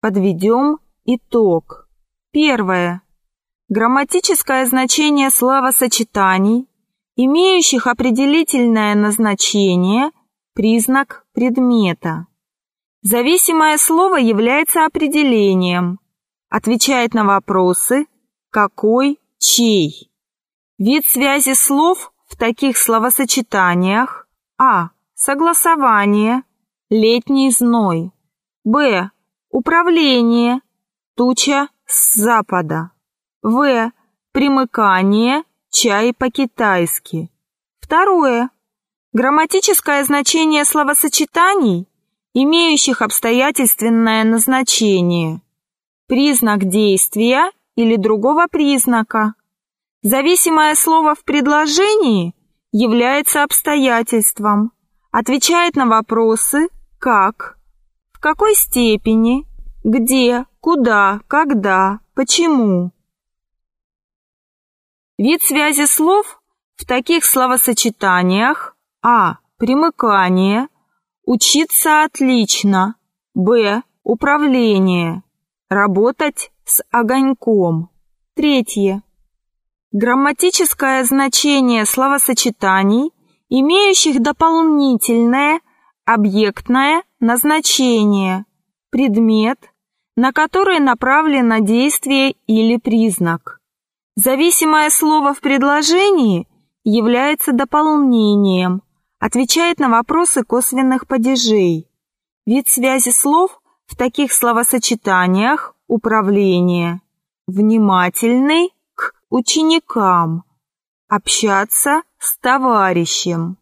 Подведем итог. Первое. Грамматическое значение словосочетаний, имеющих определительное назначение, признак предмета. Зависимое слово является определением, отвечает на вопросы «какой», «чей». Вид связи слов в таких словосочетаниях А. Согласование, летний зной. Б. Управление, туча с запада. В. Примыкание, чай по-китайски. Второе. Грамматическое значение словосочетаний, имеющих обстоятельственное назначение. Признак действия или другого признака. Зависимое слово в предложении является обстоятельством, отвечает на вопросы «как», «в какой степени», «где», «куда», «когда», «почему». Вид связи слов в таких словосочетаниях А. Примыкание. Учиться отлично. Б. Управление. Работать с огоньком. Третье. Грамматическое значение словосочетаний, имеющих дополнительное объектное назначение, предмет, на который направлено действие или признак. Зависимое слово в предложении является дополнением, отвечает на вопросы косвенных падежей. Вид связи слов в таких словосочетаниях управление, внимательный к ученикам, общаться с товарищем.